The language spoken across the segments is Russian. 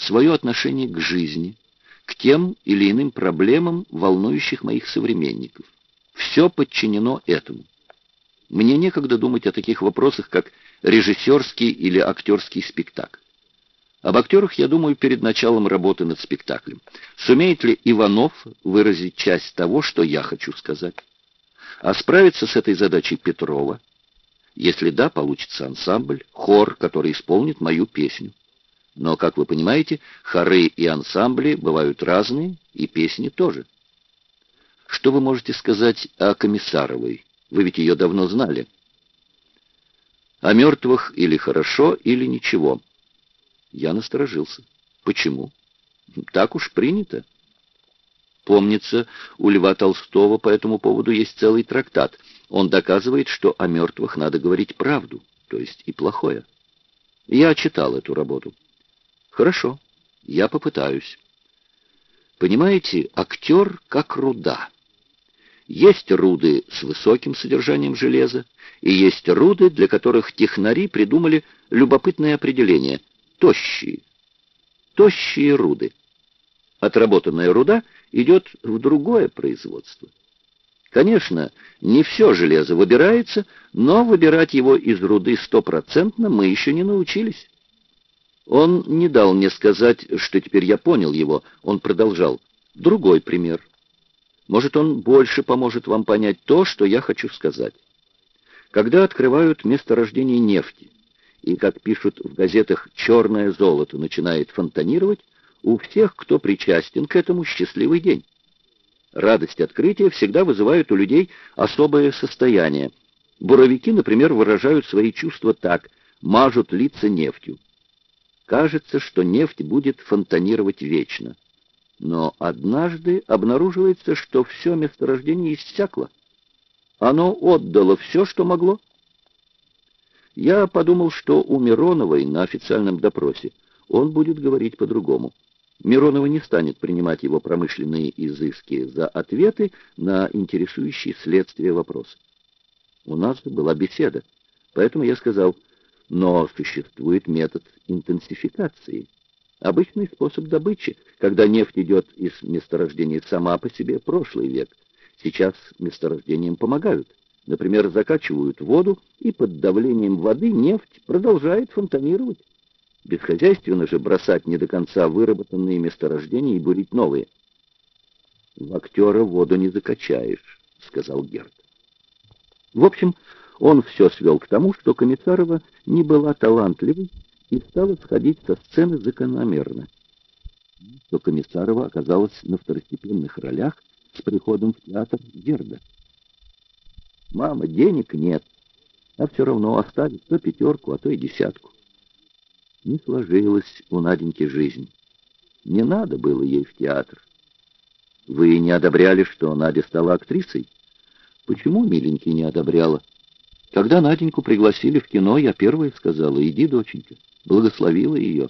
свое отношение к жизни, к тем или иным проблемам, волнующих моих современников. Все подчинено этому. Мне некогда думать о таких вопросах, как режиссерский или актерский спектакль. Об актерах я думаю перед началом работы над спектаклем. Сумеет ли Иванов выразить часть того, что я хочу сказать? А справится с этой задачей Петрова? Если да, получится ансамбль, хор, который исполнит мою песню. Но, как вы понимаете, хоры и ансамбли бывают разные, и песни тоже. Что вы можете сказать о Комиссаровой? Вы ведь ее давно знали. О мертвых или хорошо, или ничего. Я насторожился. Почему? Так уж принято. Помнится, у Льва Толстого по этому поводу есть целый трактат. Он доказывает, что о мертвых надо говорить правду, то есть и плохое. Я читал эту работу. Хорошо, я попытаюсь. Понимаете, актер как руда. Есть руды с высоким содержанием железа, и есть руды, для которых технари придумали любопытное определение — тощие. Тощие руды. Отработанная руда идет в другое производство. Конечно, не все железо выбирается, но выбирать его из руды стопроцентно мы еще не научились. Он не дал мне сказать, что теперь я понял его. Он продолжал. Другой пример. Может, он больше поможет вам понять то, что я хочу сказать. Когда открывают месторождение нефти, и, как пишут в газетах, черное золото начинает фонтанировать, у всех, кто причастен к этому, счастливый день. Радость открытия всегда вызывает у людей особое состояние. Буровики, например, выражают свои чувства так, мажут лица нефтью. Кажется, что нефть будет фонтанировать вечно. Но однажды обнаруживается, что все месторождение иссякло. Оно отдало все, что могло. Я подумал, что у Мироновой на официальном допросе он будет говорить по-другому. Миронова не станет принимать его промышленные изыски за ответы на интересующие следствие вопросы. У нас была беседа, поэтому я сказал, но существует метод интенсификации. Обычный способ добычи, когда нефть идет из месторождения сама по себе, прошлый век. Сейчас месторождениям помогают. Например, закачивают воду, и под давлением воды нефть продолжает фонтанировать. Бесхозяйственно же бросать не до конца выработанные месторождения и бурить новые. «В актера воду не закачаешь», — сказал Герд. В общем, он все свел к тому, что Комиссарова не была талантливой и стала сходить со сцены закономерно. Что Комиссарова оказалась на второстепенных ролях с приходом в театр Герда. «Мама, денег нет, а все равно оставит то пятерку, а то и десятку». Не сложилась у Наденьки жизнь. Не надо было ей в театр. Вы не одобряли, что Надя стала актрисой? Почему, миленький, не одобряла? Когда Наденьку пригласили в кино, я первая сказала, иди, доченька, благословила ее.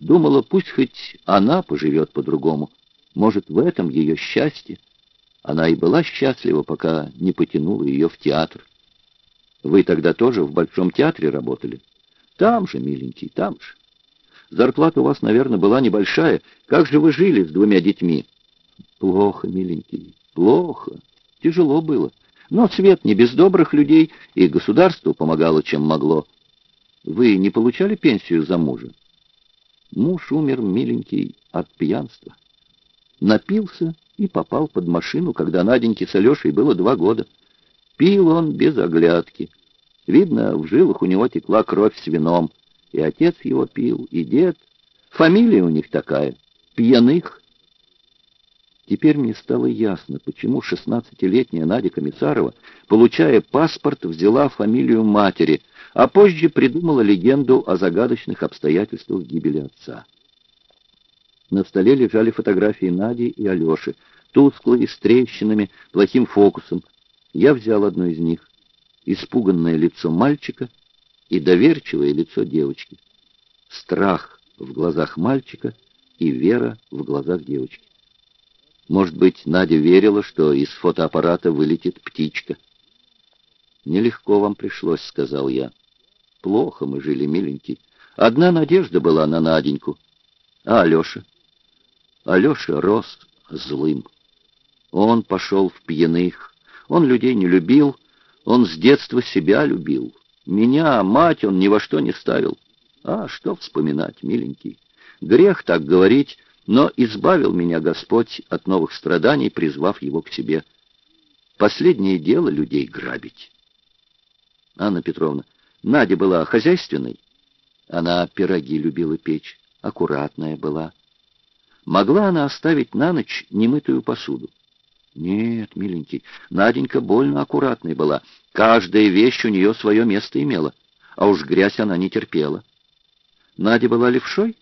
Думала, пусть хоть она поживет по-другому. Может, в этом ее счастье. Она и была счастлива, пока не потянула ее в театр. Вы тогда тоже в Большом театре работали? Там же, миленький, там же. Зарплата у вас, наверное, была небольшая. Как же вы жили с двумя детьми? Плохо, миленький, плохо. Тяжело было. Но свет не без добрых людей, и государство помогало, чем могло. Вы не получали пенсию за мужа? Муж умер, миленький, от пьянства. Напился и попал под машину, когда Наденьке с Алешей было два года. Пил он без оглядки. Видно, в жилах у него текла кровь с вином. И отец его пил, и дед. Фамилия у них такая — Пьяных. Теперь мне стало ясно, почему шестнадцатилетняя Надя Комиссарова, получая паспорт, взяла фамилию матери, а позже придумала легенду о загадочных обстоятельствах гибели отца. На столе лежали фотографии Нади и Алеши, тусклые, с трещинами, плохим фокусом. Я взял одну из них испуганное лицо мальчика и доверчивое лицо девочки. Страх в глазах мальчика и вера в глазах девочки. Может быть, Надя верила, что из фотоаппарата вылетит птичка. «Нелегко вам пришлось», — сказал я. «Плохо мы жили, миленький. Одна надежда была на Наденьку. А Алеша? Алеша рос злым. Он пошел в пьяных. Он людей не любил. Он с детства себя любил. Меня, мать, он ни во что не ставил. А что вспоминать, миленький? Грех так говорить, но избавил меня Господь от новых страданий, призвав его к себе. Последнее дело людей грабить. Анна Петровна, Надя была хозяйственной. Она пироги любила печь, аккуратная была. Могла она оставить на ночь немытую посуду? Нет, миленький, Наденька больно аккуратной была. Каждая вещь у нее свое место имела, а уж грязь она не терпела. Надя была левшой?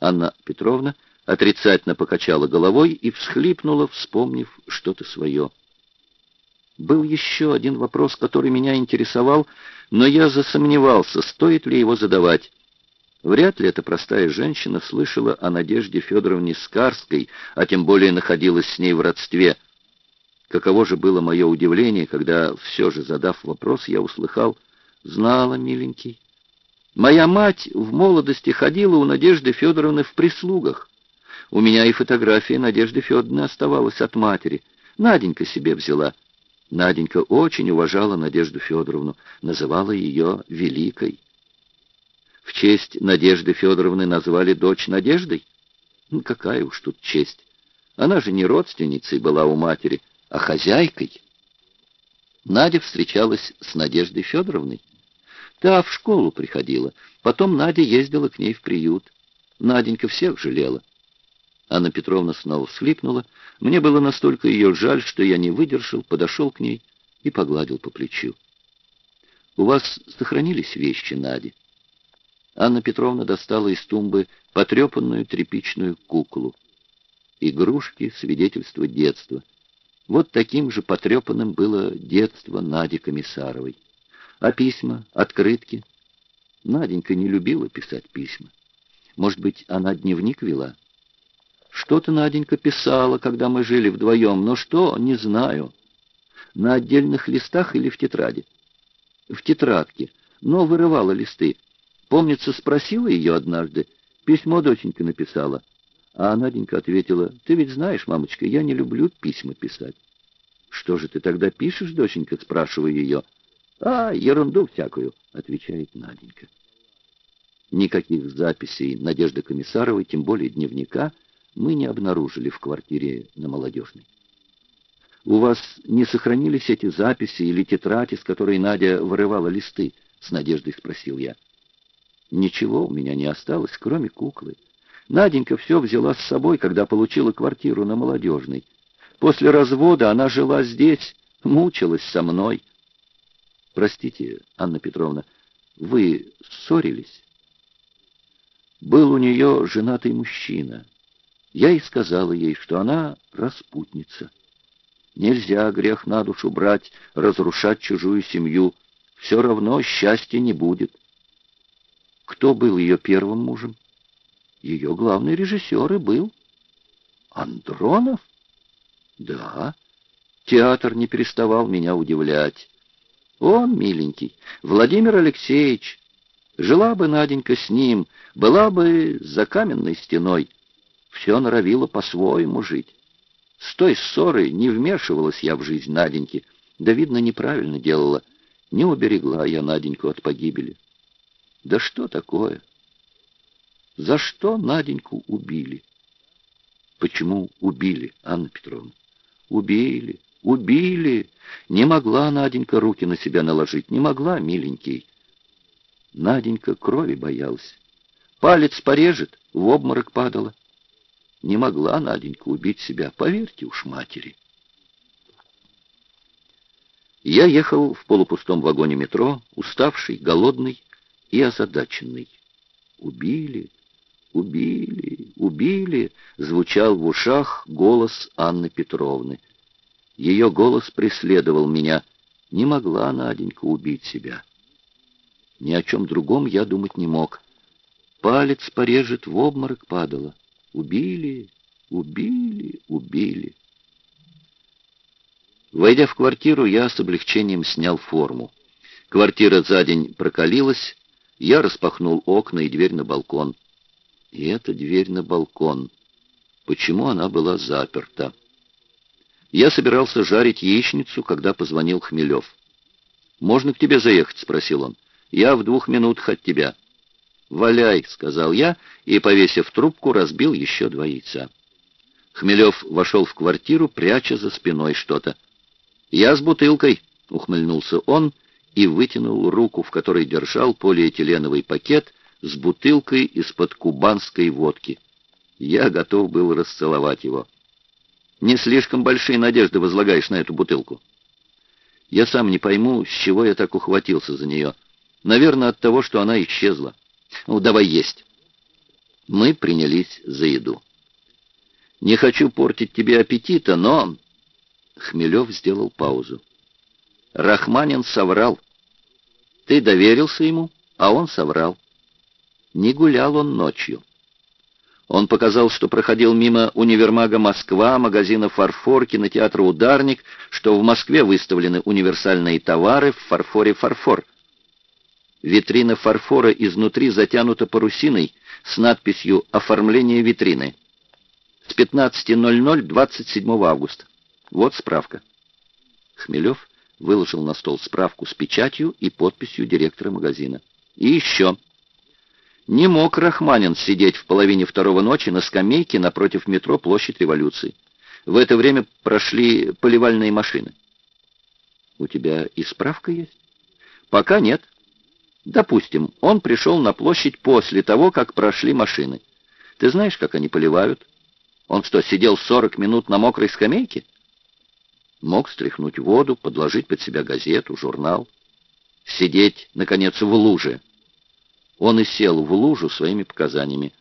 Анна Петровна отрицательно покачала головой и всхлипнула, вспомнив что-то свое. Был еще один вопрос, который меня интересовал, но я засомневался, стоит ли его задавать. Вряд ли эта простая женщина слышала о Надежде Федоровне Скарской, а тем более находилась с ней в родстве. Каково же было мое удивление, когда, все же задав вопрос, я услыхал «Знала, миленький». Моя мать в молодости ходила у Надежды Федоровны в прислугах. У меня и фотография Надежды Федоровны оставалась от матери. Наденька себе взяла. Наденька очень уважала Надежду Федоровну, называла ее «великой». В честь Надежды Федоровны назвали дочь Надеждой? Ну, какая уж тут честь. Она же не родственницей была у матери, а хозяйкой. Надя встречалась с Надеждой Федоровной. Та в школу приходила. Потом Надя ездила к ней в приют. Наденька всех жалела. Анна Петровна снова всхлипнула. Мне было настолько ее жаль, что я не выдержал, подошел к ней и погладил по плечу. «У вас сохранились вещи, Нади?» Анна Петровна достала из тумбы потрепанную тряпичную куклу. Игрушки — свидетельство детства. Вот таким же потрепанным было детство Нади Комиссаровой. А письма, открытки? Наденька не любила писать письма. Может быть, она дневник вела? Что-то Наденька писала, когда мы жили вдвоем, но что, не знаю. На отдельных листах или в тетради? В тетрадке, но вырывала листы. Помнится, спросила ее однажды, письмо доченька написала. А Наденька ответила, ты ведь знаешь, мамочка, я не люблю письма писать. Что же ты тогда пишешь, доченька, спрашиваю ее. А, ерунду всякую, отвечает Наденька. Никаких записей Надежды Комиссаровой, тем более дневника, мы не обнаружили в квартире на Молодежной. У вас не сохранились эти записи или тетради, с которой Надя вырывала листы? С надеждой спросил я. Ничего у меня не осталось, кроме куклы. Наденька все взяла с собой, когда получила квартиру на Молодежной. После развода она жила здесь, мучилась со мной. Простите, Анна Петровна, вы ссорились? Был у нее женатый мужчина. Я и сказала ей, что она распутница. Нельзя грех на душу брать, разрушать чужую семью. Все равно счастья не будет. Кто был ее первым мужем? Ее главный режиссер и был. Андронов? Да. Театр не переставал меня удивлять. Он, миленький, Владимир Алексеевич. Жила бы Наденька с ним, была бы за каменной стеной. Все норовило по-своему жить. С той ссорой не вмешивалась я в жизнь Наденьки, да, видно, неправильно делала. Не уберегла я Наденьку от погибели. Да что такое? За что Наденьку убили? Почему убили, Анна Петровна? Убили, убили. Не могла Наденька руки на себя наложить, не могла, миленький. Наденька крови боялась. Палец порежет, в обморок падала. Не могла Наденька убить себя, поверьте уж матери. Я ехал в полупустом вагоне метро, уставший, голодный, и озадаченный. «Убили, убили, убили!» — звучал в ушах голос Анны Петровны. Ее голос преследовал меня. Не могла Наденька убить себя. Ни о чем другом я думать не мог. Палец порежет, в обморок падала. Убили, убили, убили. Войдя в квартиру, я с облегчением снял форму. Квартира за день прокалилась, я распахнул окна и дверь на балкон. И эта дверь на балкон. Почему она была заперта? Я собирался жарить яичницу, когда позвонил Хмелев. «Можно к тебе заехать?» — спросил он. «Я в двух минутах от тебя». «Валяй», — сказал я, и, повесив трубку, разбил еще два яйца. Хмелев вошел в квартиру, пряча за спиной что-то. «Я с бутылкой», — ухмыльнулся он и вытянул руку, в которой держал полиэтиленовый пакет с бутылкой из-под кубанской водки. Я готов был расцеловать его. «Не слишком большие надежды возлагаешь на эту бутылку». Я сам не пойму, с чего я так ухватился за нее. Наверное, от того, что она исчезла. Ну, давай есть. Мы принялись за еду. Не хочу портить тебе аппетита, но... Хмелев сделал паузу. Рахманин соврал. Ты доверился ему, а он соврал. Не гулял он ночью. Он показал, что проходил мимо универмага «Москва», магазина «Фарфор», кинотеатра «Ударник», что в Москве выставлены универсальные товары в фарфоре «Фарфор». Витрина фарфора изнутри затянута парусиной с надписью «Оформление витрины». С 15.00 27 августа. Вот справка. Хмелев выложил на стол справку с печатью и подписью директора магазина. И еще. Не мог Рахманин сидеть в половине второго ночи на скамейке напротив метро Площадь Революции. В это время прошли поливальные машины. У тебя и справка есть? Пока нет. Допустим, он пришел на площадь после того, как прошли машины. Ты знаешь, как они поливают? Он что, сидел 40 минут на мокрой скамейке? Мог стряхнуть воду, подложить под себя газету, журнал. Сидеть, наконец, в луже. Он и сел в лужу своими показаниями.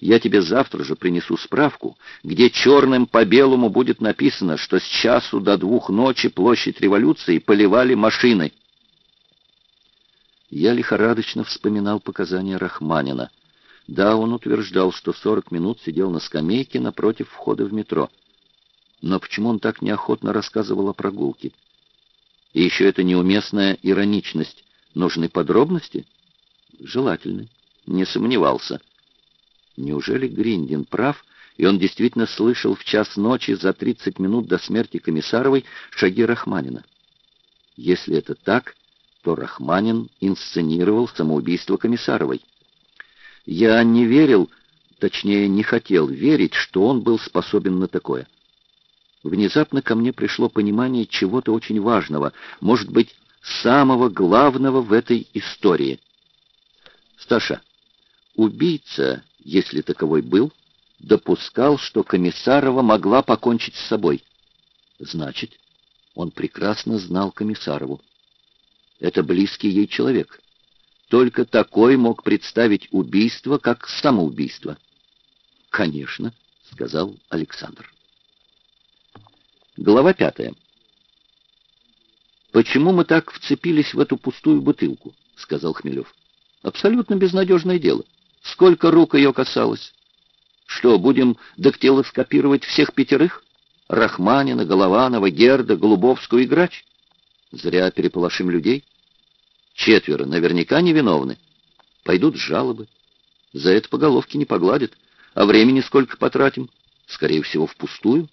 Я тебе завтра же принесу справку, где черным по белому будет написано, что с часу до двух ночи площадь революции поливали машины. Я лихорадочно вспоминал показания Рахманина. Да, он утверждал, что 40 минут сидел на скамейке напротив входа в метро. Но почему он так неохотно рассказывал о прогулке? И еще эта неуместная ироничность. Нужны подробности? Желательно. Не сомневался. Неужели Гриндин прав, и он действительно слышал в час ночи за 30 минут до смерти Комиссаровой шаги Рахманина? Если это так, то Рахманин инсценировал самоубийство Комиссаровой. Я не верил, точнее, не хотел верить, что он был способен на такое. Внезапно ко мне пришло понимание чего-то очень важного, может быть, самого главного в этой истории. Сташа, убийца, если таковой был, допускал, что Комиссарова могла покончить с собой. Значит, он прекрасно знал Комиссарову. Это близкий ей человек. Только такой мог представить убийство как самоубийство. «Конечно», — сказал Александр. Глава пятая. «Почему мы так вцепились в эту пустую бутылку?» — сказал Хмелев. «Абсолютно безнадежное дело. Сколько рук ее касалось? Что, будем дактилоскопировать всех пятерых? Рахманина, Голованова, Герда, Голубовскую и Грач? Зря переполошим людей. Четверо наверняка невиновны. Пойдут жалобы. За это по головке не погладят. А времени сколько потратим? Скорее всего, впустую.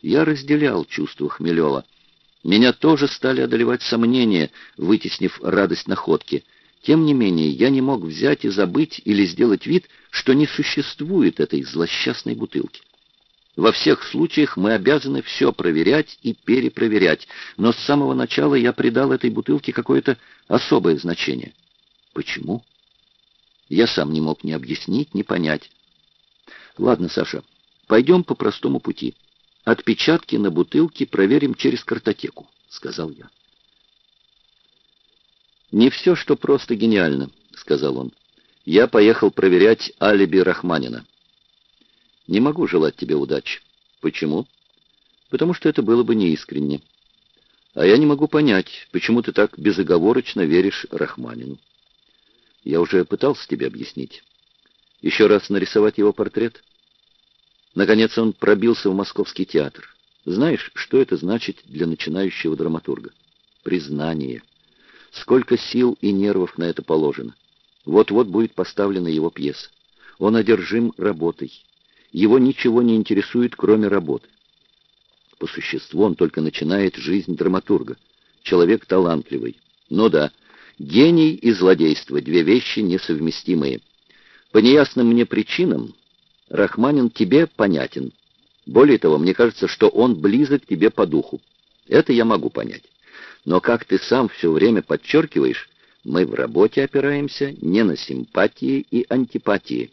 Я разделял чувства Хмелева. Меня тоже стали одолевать сомнения, вытеснив радость находки. Тем не менее, я не мог взять и забыть или сделать вид, что не существует этой злосчастной бутылки. Во всех случаях мы обязаны все проверять и перепроверять, но с самого начала я придал этой бутылке какое-то особое значение. Почему? Я сам не мог ни объяснить, ни понять. Ладно, Саша, пойдем по простому пути. Отпечатки на бутылке проверим через картотеку, сказал я. Не все, что просто гениально, сказал он. Я поехал проверять алиби Рахманина. Не могу желать тебе удачи. Почему? Потому что это было бы неискренне. А я не могу понять, почему ты так безоговорочно веришь Рахманину. Я уже пытался тебе объяснить. Еще раз нарисовать его портрет? Наконец он пробился в московский театр. Знаешь, что это значит для начинающего драматурга? Признание. Сколько сил и нервов на это положено. Вот-вот будет поставлена его пьеса. Он одержим работой. Его ничего не интересует, кроме работы. По существу он только начинает жизнь драматурга. Человек талантливый. Ну да, гений и злодейство — две вещи несовместимые. По неясным мне причинам Рахманин тебе понятен. Более того, мне кажется, что он близок тебе по духу. Это я могу понять. Но, как ты сам все время подчеркиваешь, мы в работе опираемся не на симпатии и антипатии,